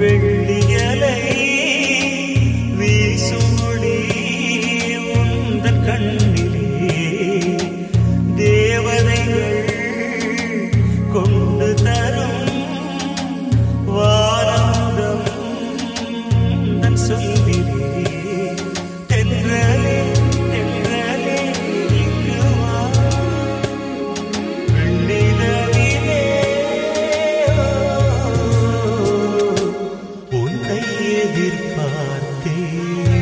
வெள்ளி எதிர்பார்த்தேன்